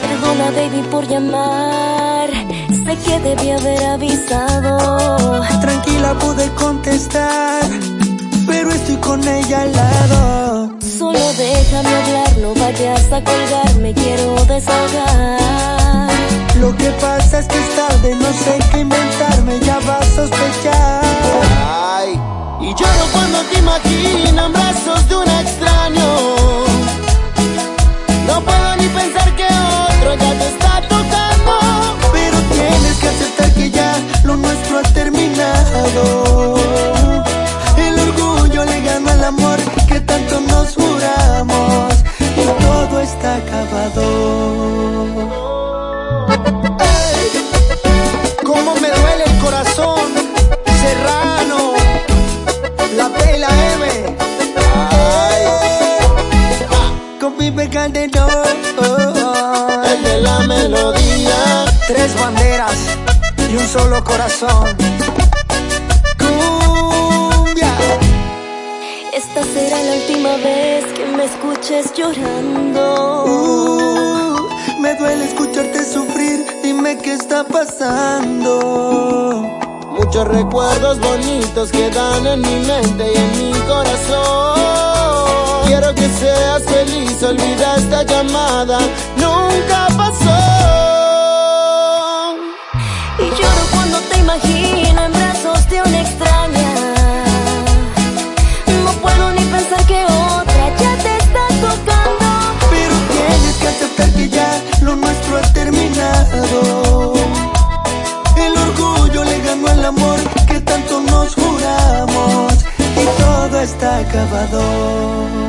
Perdona, baby, por llamar. Sé que debía haber avisado. Tranquila, pude contestar, pero estoy con ella al lado. Déjame hablar, no vayas a colgar, me quiero desahogar. Lo que pasa es que es tarde, no sé qué inventarme, El de la melodía. Tres banderas y un solo corazón. Cumbia. Esta será la última vez que me escuches llorando. Uh, me duele escucharte sufrir, dime qué está pasando. Muchos recuerdos bonitos quedan en mi mente y en mi corazón. Quiero que seas feliz, olvida esta llamada, nunca pasó. Y lloro cuando te imagino en brazos de una extraña. No puedo ni pensar que otra ya te está tocando. Pero tienes que aceptar que ya lo nuestro ha terminado. El orgullo le ganó al amor que tanto nos juramos. Y todo está acabado.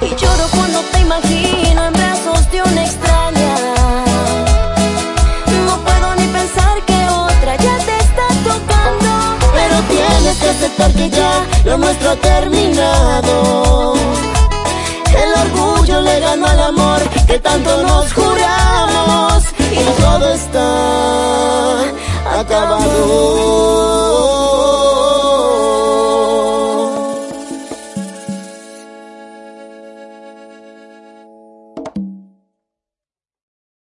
Y lloro cuando te imagino en brazos de una extraña. No puedo ni pensar que otra ya te está tocando. Pero tienes que aceptar que ya lo nuestro ha terminado. El orgullo le ganó al amor que tanto nos juramos y todo está acabado.